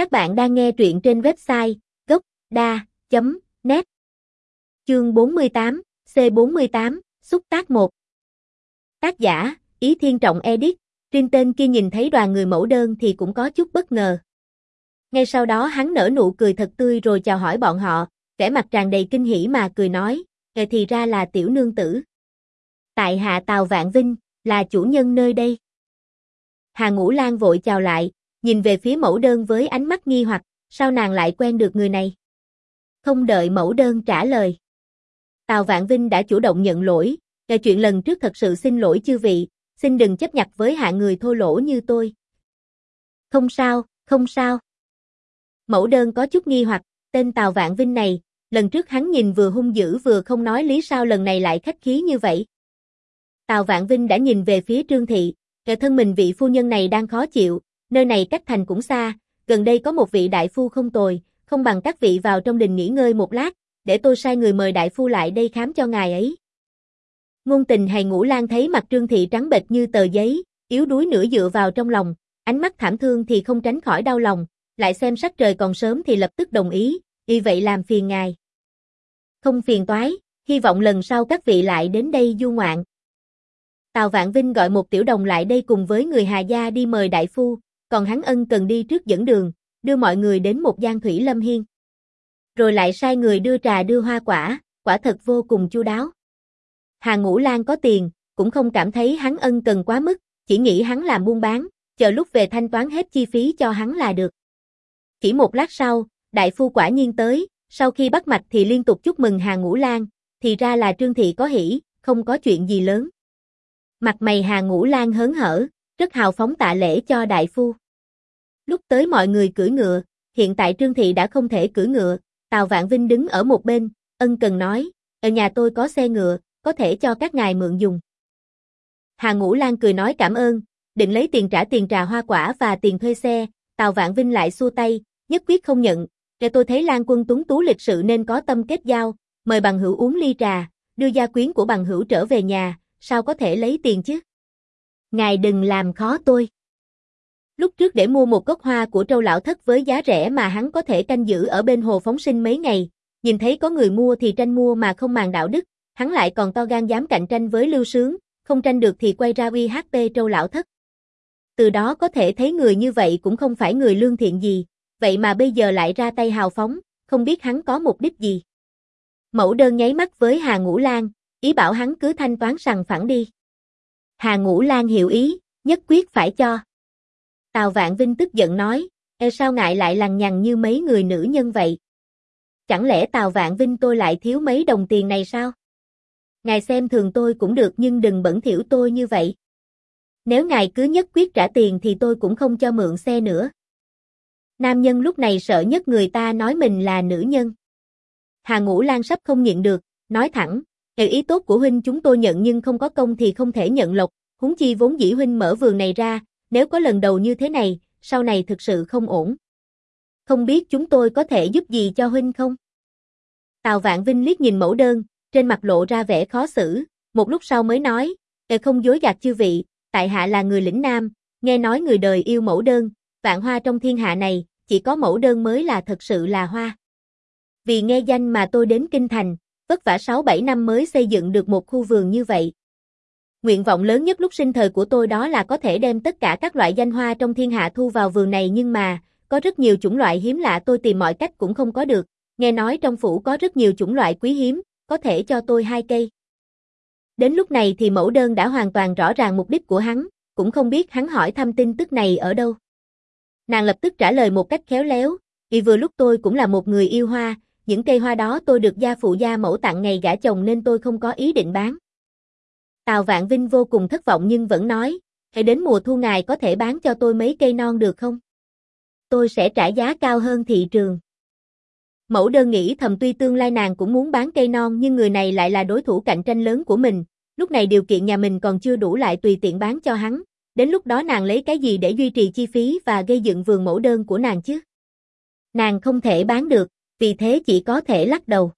Các bạn đang nghe truyện trên website gốc.da.net Chương 48, C48, xúc tác 1 Tác giả, Ý Thiên Trọng Edit, trên tên kia nhìn thấy đoàn người mẫu đơn thì cũng có chút bất ngờ. Ngay sau đó hắn nở nụ cười thật tươi rồi chào hỏi bọn họ, vẻ mặt tràn đầy kinh hỉ mà cười nói, "Kể thì ra là tiểu nương tử. Tại hạ Tào Vạn Vinh, là chủ nhân nơi đây. Hà Ngũ Lan vội chào lại, nhìn về phía mẫu đơn với ánh mắt nghi hoặc, sao nàng lại quen được người này? Không đợi mẫu đơn trả lời. Tào Vạn Vinh đã chủ động nhận lỗi, là chuyện lần trước thật sự xin lỗi chư vị, xin đừng chấp nhặt với hạ người thô lỗ như tôi. Không sao, không sao. Mẫu đơn có chút nghi hoặc, tên Tào Vạn Vinh này, lần trước hắn nhìn vừa hung dữ vừa không nói lý sao lần này lại khách khí như vậy. Tào Vạn Vinh đã nhìn về phía Trương Thị, kẻ thân mình vị phu nhân này đang khó chịu, nơi này cách thành cũng xa, gần đây có một vị đại phu không tồi, không bằng các vị vào trong đình nghỉ ngơi một lát, để tôi sai người mời đại phu lại đây khám cho ngài ấy. Ngôn tình hay ngũ lan thấy mặt Trương Thị trắng bệch như tờ giấy, yếu đuối nửa dựa vào trong lòng, ánh mắt thảm thương thì không tránh khỏi đau lòng, lại xem sắc trời còn sớm thì lập tức đồng ý, y vậy làm phiền ngài. Không phiền toái, hy vọng lần sau các vị lại đến đây du ngoạn. Tào Vạn Vinh gọi một tiểu đồng lại đây cùng với người Hà Gia đi mời đại phu, còn hắn ân cần đi trước dẫn đường, đưa mọi người đến một gian thủy lâm hiên. Rồi lại sai người đưa trà đưa hoa quả, quả thật vô cùng chu đáo. Hà Ngũ Lan có tiền, cũng không cảm thấy hắn ân cần quá mức, chỉ nghĩ hắn làm buôn bán, chờ lúc về thanh toán hết chi phí cho hắn là được. Chỉ một lát sau, đại phu quả nhiên tới, sau khi bắt mạch thì liên tục chúc mừng Hà Ngũ Lan, thì ra là Trương Thị có hỷ, không có chuyện gì lớn. Mặt mày Hà Ngũ Lan hớn hở, rất hào phóng tạ lễ cho đại phu. Lúc tới mọi người cưỡi ngựa, hiện tại Trương Thị đã không thể cưỡi ngựa, Tào Vạn Vinh đứng ở một bên, ân cần nói, ở nhà tôi có xe ngựa, có thể cho các ngài mượn dùng. Hà Ngũ Lan cười nói cảm ơn, định lấy tiền trả tiền trà hoa quả và tiền thuê xe, Tào Vạn Vinh lại xua tay, nhất quyết không nhận, để tôi thấy Lan Quân tuấn tú lịch sự nên có tâm kết giao, mời bằng hữu uống ly trà, đưa gia quyến của bằng hữu trở về nhà, sao có thể lấy tiền chứ? Ngài đừng làm khó tôi. Lúc trước để mua một gốc hoa của trâu lão thất với giá rẻ mà hắn có thể canh giữ ở bên hồ phóng sinh mấy ngày, nhìn thấy có người mua thì tranh mua mà không màng đạo đức, hắn lại còn to gan dám cạnh tranh với lưu sướng, không tranh được thì quay ra uy HP trâu lão thất. Từ đó có thể thấy người như vậy cũng không phải người lương thiện gì, vậy mà bây giờ lại ra tay hào phóng, không biết hắn có mục đích gì. Mẫu đơn nháy mắt với Hà Ngũ Lan, ý bảo hắn cứ thanh toán sằng phẳng đi. Hà Ngũ Lan hiểu ý, nhất quyết phải cho. Tào Vạn Vinh tức giận nói, e sao ngại lại lằng nhằng như mấy người nữ nhân vậy? Chẳng lẽ Tào Vạn Vinh tôi lại thiếu mấy đồng tiền này sao? Ngài xem thường tôi cũng được nhưng đừng bẩn thỉu tôi như vậy. Nếu ngài cứ nhất quyết trả tiền thì tôi cũng không cho mượn xe nữa. Nam nhân lúc này sợ nhất người ta nói mình là nữ nhân. Hà Ngũ Lan sắp không nhịn được, nói thẳng, "Hệ ý tốt của huynh chúng tôi nhận nhưng không có công thì không thể nhận lộc, huống chi vốn dĩ huynh mở vườn này ra, nếu có lần đầu như thế này, sau này thực sự không ổn. Không biết chúng tôi có thể giúp gì cho huynh không? Tào Vạn Vinh liếc nhìn mẫu đơn, trên mặt lộ ra vẻ khó xử, một lúc sau mới nói, "Ê không dối gạt chư vị, tại hạ là người lĩnh nam, nghe nói người đời yêu mẫu đơn, vạn hoa trong thiên hạ này, chỉ có mẫu đơn mới là thật sự là hoa. Vì nghe danh mà tôi đến kinh thành, vất vả 6-7 năm mới xây dựng được một khu vườn như vậy. Nguyện vọng lớn nhất lúc sinh thời của tôi đó là có thể đem tất cả các loại danh hoa trong thiên hạ thu vào vườn này nhưng mà, có rất nhiều chủng loại hiếm lạ tôi tìm mọi cách cũng không có được, nghe nói trong phủ có rất nhiều chủng loại quý hiếm, có thể cho tôi hai cây. Đến lúc này thì mẫu đơn đã hoàn toàn rõ ràng mục đích của hắn, cũng không biết hắn hỏi thăm tin tức này ở đâu. Nàng lập tức trả lời một cách khéo léo, vì vừa lúc tôi cũng là một người yêu hoa, những cây hoa đó tôi được gia phụ gia mẫu tặng ngày gả chồng nên tôi không có ý định bán. Tào Vạn Vinh vô cùng thất vọng nhưng vẫn nói, hãy đến mùa thu ngài có thể bán cho tôi mấy cây non được không? Tôi sẽ trả giá cao hơn thị trường. Mẫu đơn nghĩ thầm tuy tương lai nàng cũng muốn bán cây non nhưng người này lại là đối thủ cạnh tranh lớn của mình, lúc này điều kiện nhà mình còn chưa đủ lại tùy tiện bán cho hắn, đến lúc đó nàng lấy cái gì để duy trì chi phí và gây dựng vườn mẫu đơn của nàng chứ? Nàng không thể bán được, vì thế chỉ có thể lắc đầu.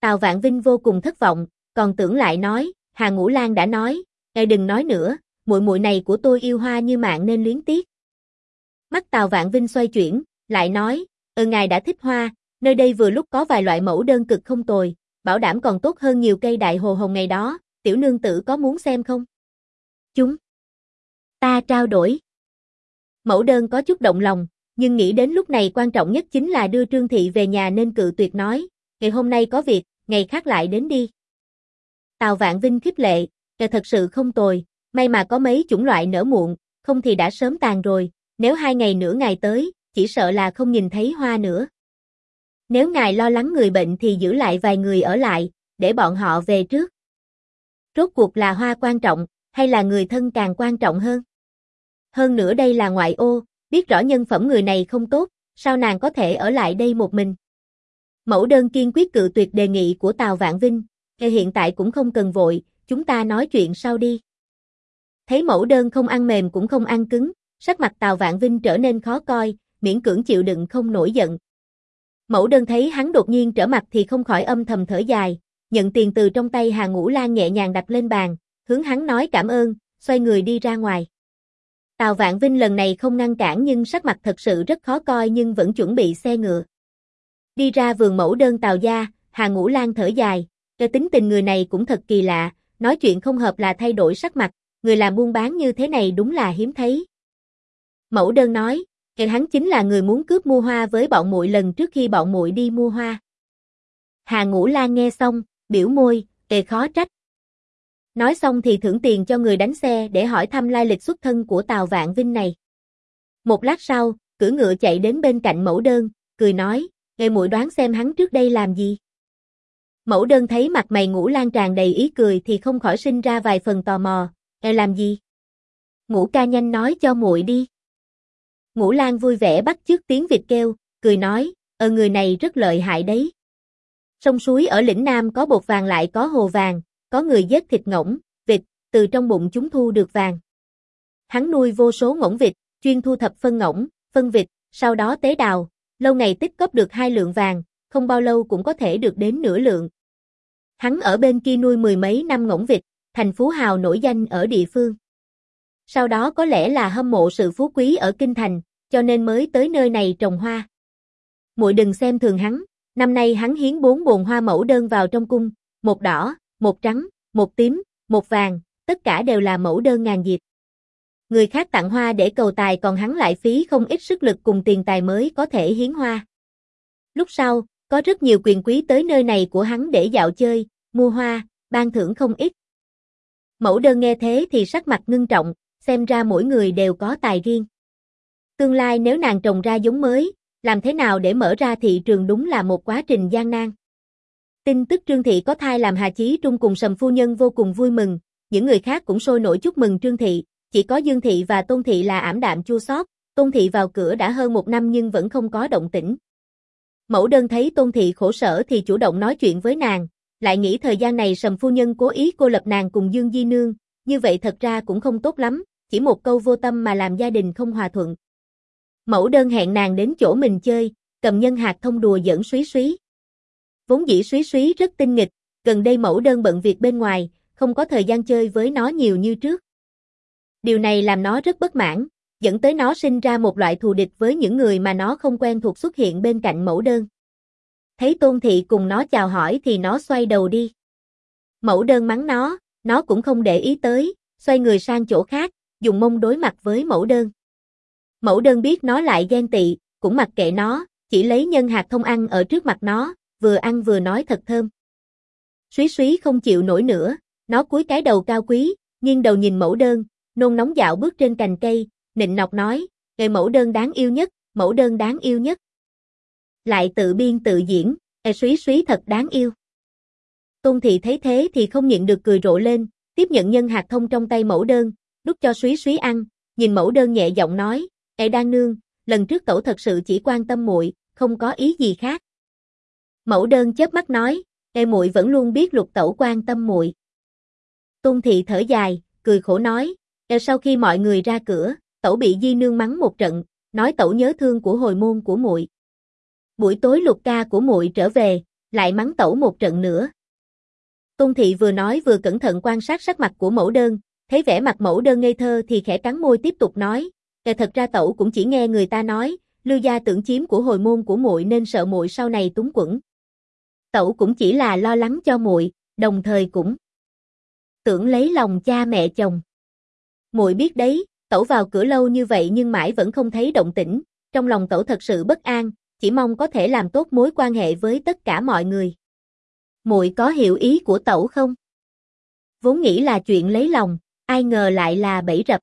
Tào Vạn Vinh vô cùng thất vọng, còn tưởng lại nói, Hà Ngũ Lan đã nói, ngài đừng nói nữa, muội muội này của tôi yêu hoa như mạng nên luyến tiếc. Mắt Tào Vạn Vinh xoay chuyển, lại nói, "Ờ ngài đã thích hoa, nơi đây vừa lúc có vài loại mẫu đơn cực không tồi, bảo đảm còn tốt hơn nhiều cây đại hồ hồng ngày đó, tiểu nương tử có muốn xem không? Chúng. Ta trao đổi. Mẫu đơn có chút động lòng, nhưng nghĩ đến lúc này quan trọng nhất chính là đưa Trương Thị về nhà nên cự tuyệt nói, ngày hôm nay có việc, ngày khác lại đến đi. Tào Vạn Vinh khiếp lệ, kẻ thật sự không tồi, may mà có mấy chủng loại nở muộn, không thì đã sớm tàn rồi, nếu hai ngày nữa ngày tới, chỉ sợ là không nhìn thấy hoa nữa. Nếu ngài lo lắng người bệnh thì giữ lại vài người ở lại, để bọn họ về trước. Rốt cuộc là hoa quan trọng, hay là người thân càng quan trọng hơn? Hơn nữa đây là ngoại ô, biết rõ nhân phẩm người này không tốt, sao nàng có thể ở lại đây một mình? Mẫu đơn kiên quyết cự tuyệt đề nghị của Tào Vạn Vinh, hiện tại cũng không cần vội, chúng ta nói chuyện sau đi. Thấy mẫu đơn không ăn mềm cũng không ăn cứng, sắc mặt Tào Vạn Vinh trở nên khó coi, miễn cưỡng chịu đựng không nổi giận. Mẫu đơn thấy hắn đột nhiên trở mặt thì không khỏi âm thầm thở dài, nhận tiền từ trong tay Hà Ngũ Lan nhẹ nhàng đặt lên bàn, hướng hắn nói cảm ơn, xoay người đi ra ngoài. Tào Vạn Vinh lần này không ngăn cản nhưng sắc mặt thật sự rất khó coi nhưng vẫn chuẩn bị xe ngựa. Đi ra vườn mẫu đơn Tào gia, Hà Ngũ Lan thở dài, cái tính tình người này cũng thật kỳ lạ, nói chuyện không hợp là thay đổi sắc mặt, người làm buôn bán như thế này đúng là hiếm thấy. Mẫu đơn nói, kẻ hắn chính là người muốn cướp mua hoa với bọn muội lần trước khi bọn muội đi mua hoa. Hà Ngũ la nghe xong, biểu môi, kề khó trách. Nói xong thì thưởng tiền cho người đánh xe để hỏi thăm lai lịch xuất thân của Tào Vạn Vinh này. Một lát sau, cử ngựa chạy đến bên cạnh mẫu đơn, cười nói, nghe muội đoán xem hắn trước đây làm gì. Mẫu đơn thấy mặt mày ngũ lan tràn đầy ý cười thì không khỏi sinh ra vài phần tò mò, e làm gì? Ngũ ca nhanh nói cho muội đi. Ngũ lan vui vẻ bắt chước tiếng Việt kêu, cười nói, ờ người này rất lợi hại đấy. Sông suối ở lĩnh Nam có bột vàng lại có hồ vàng, có người giết thịt ngỗng, vịt, từ trong bụng chúng thu được vàng. Hắn nuôi vô số ngỗng vịt, chuyên thu thập phân ngỗng, phân vịt, sau đó tế đào, lâu ngày tích góp được hai lượng vàng, không bao lâu cũng có thể được đến nửa lượng. Hắn ở bên kia nuôi mười mấy năm ngỗng vịt, thành phú hào nổi danh ở địa phương. Sau đó có lẽ là hâm mộ sự phú quý ở kinh thành, cho nên mới tới nơi này trồng hoa. Muội đừng xem thường hắn, năm nay hắn hiến bốn bồn hoa mẫu đơn vào trong cung, một đỏ, một trắng, một tím, một vàng, tất cả đều là mẫu đơn ngàn diệp. Người khác tặng hoa để cầu tài còn hắn lại phí không ít sức lực cùng tiền tài mới có thể hiến hoa. Lúc sau, có rất nhiều quyền quý tới nơi này của hắn để dạo chơi, mua hoa, ban thưởng không ít. Mẫu đơn nghe thế thì sắc mặt ngưng trọng, xem ra mỗi người đều có tài riêng. Tương lai nếu nàng trồng ra giống mới, làm thế nào để mở ra thị trường đúng là một quá trình gian nan. Tin tức Trương Thị có thai làm Hà Chí Trung cùng Sầm Phu Nhân vô cùng vui mừng, những người khác cũng sôi nổi chúc mừng Trương Thị, chỉ có Dương Thị và Tôn Thị là ảm đạm chua xót. Tôn Thị vào cửa đã hơn một năm nhưng vẫn không có động tĩnh. Mẫu đơn thấy Tôn Thị khổ sở thì chủ động nói chuyện với nàng, lại nghĩ thời gian này Sầm Phu Nhân cố ý cô lập nàng cùng Dương Di Nương, như vậy thật ra cũng không tốt lắm, chỉ một câu vô tâm mà làm gia đình không hòa thuận. Mẫu đơn hẹn nàng đến chỗ mình chơi, cầm nhân hạt thông đùa dẫn suý suý. Vốn dĩ suý suý rất tinh nghịch, gần đây mẫu đơn bận việc bên ngoài, không có thời gian chơi với nó nhiều như trước. Điều này làm nó rất bất mãn, dẫn tới nó sinh ra một loại thù địch với những người mà nó không quen thuộc xuất hiện bên cạnh mẫu đơn. Thấy Tôn Thị cùng nó chào hỏi thì nó xoay đầu đi. Mẫu đơn mắng nó, nó cũng không để ý tới, xoay người sang chỗ khác, dùng mông đối mặt với mẫu đơn. Mẫu đơn biết nó lại ghen tị, cũng mặc kệ nó, chỉ lấy nhân hạt thông ăn ở trước mặt nó, vừa ăn vừa nói thật thơm. Suý suý không chịu nổi nữa, nó cúi cái đầu cao quý, nghiêng đầu nhìn mẫu đơn, nôn nóng dạo bước trên cành cây, nịnh nọc nói, người mẫu đơn đáng yêu nhất, mẫu đơn đáng yêu nhất. Lại tự biên tự diễn, e suý suý thật đáng yêu. Tôn thị thấy thế thì không nhịn được cười rộ lên, tiếp nhận nhân hạt thông trong tay mẫu đơn, đút cho suý suý ăn, nhìn mẫu đơn nhẹ giọng nói, e đang nương, lần trước tẩu thật sự chỉ quan tâm muội, không có ý gì khác. Mẫu đơn chớp mắt nói, e muội vẫn luôn biết lục tẩu quan tâm muội. Tôn thị thở dài, cười khổ nói, e sau khi mọi người ra cửa, tẩu bị di nương mắng một trận, nói tẩu nhớ thương của hồi môn của muội. Buổi tối lục ca của muội trở về, lại mắng tẩu một trận nữa. Tôn thị vừa nói vừa cẩn thận quan sát sắc mặt của mẫu đơn, thấy vẻ mặt mẫu đơn ngây thơ thì khẽ cắn môi tiếp tục nói, kể thật ra tẩu cũng chỉ nghe người ta nói, Lưu gia tưởng chiếm của hồi môn của muội nên sợ muội sau này túng quẫn. Tẩu cũng chỉ là lo lắng cho muội, đồng thời cũng tưởng lấy lòng cha mẹ chồng. Muội biết đấy, tẩu vào cửa lâu như vậy nhưng mãi vẫn không thấy động tĩnh, trong lòng tẩu thật sự bất an, chỉ mong có thể làm tốt mối quan hệ với tất cả mọi người. Muội có hiểu ý của tẩu không? Vốn nghĩ là chuyện lấy lòng, ai ngờ lại là bẫy rập.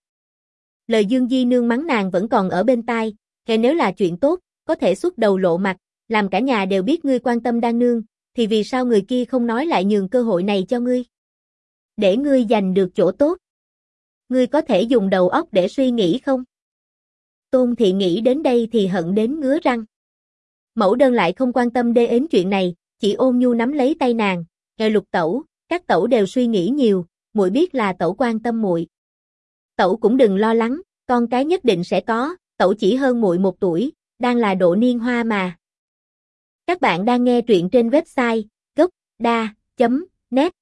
Lời Dương Di nương mắng nàng vẫn còn ở bên tai, kể nếu là chuyện tốt, có thể xuất đầu lộ mặt, làm cả nhà đều biết ngươi quan tâm đang nương, thì vì sao người kia không nói lại nhường cơ hội này cho ngươi? Để ngươi giành được chỗ tốt. Ngươi có thể dùng đầu óc để suy nghĩ không? Tôn thị nghĩ đến đây thì hận đến ngứa răng. Mẫu đơn lại không quan tâm đê ến chuyện này, chỉ ôn nhu nắm lấy tay nàng, nghe lục tẩu, các tẩu đều suy nghĩ nhiều, muội biết là tẩu quan tâm muội. Tẩu cũng đừng lo lắng, con cái nhất định sẽ có, tẩu chỉ hơn muội một tuổi, đang là độ niên hoa mà. Các bạn đang nghe truyện trên website gocda.net